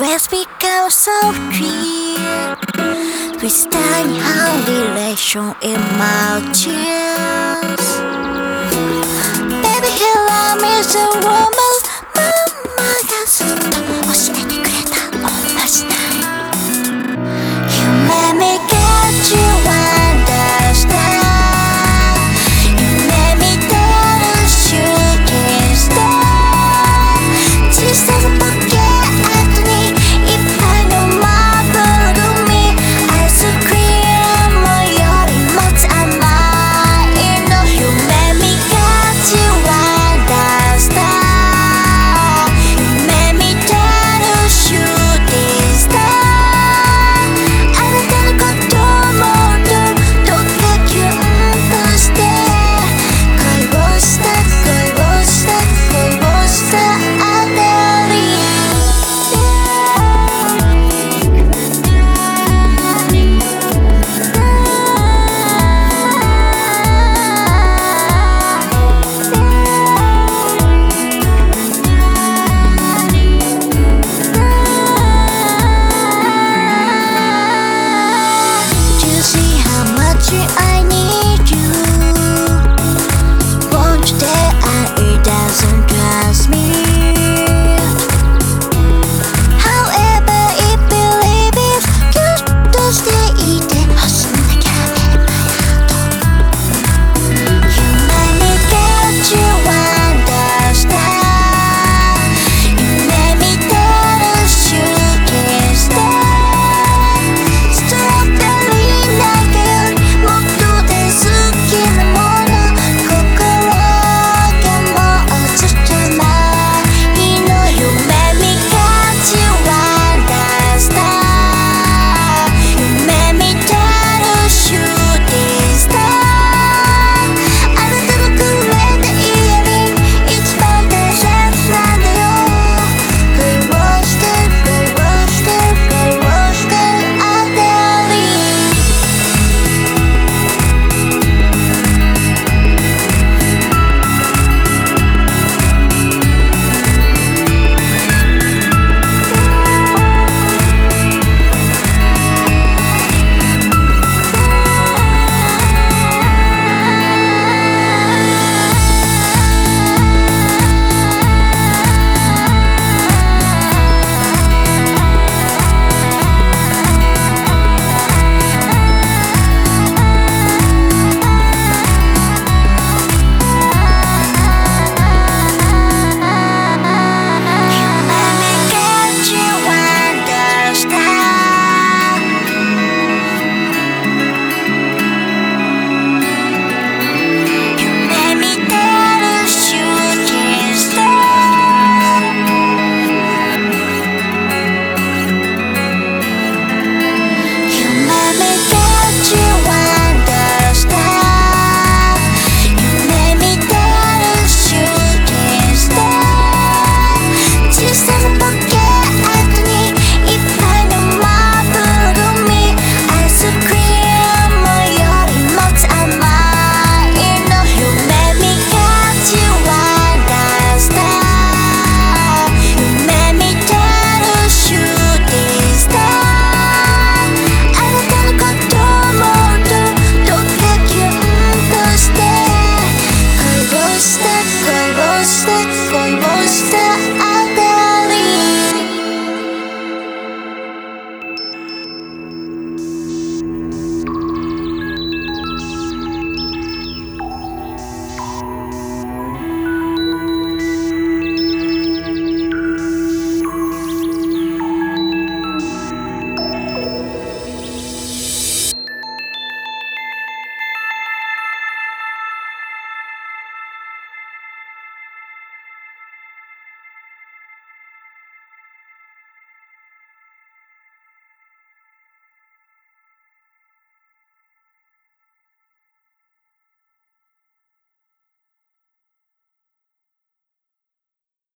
always become so clear. We stand our relation emerges Baby, here I'm is a woman.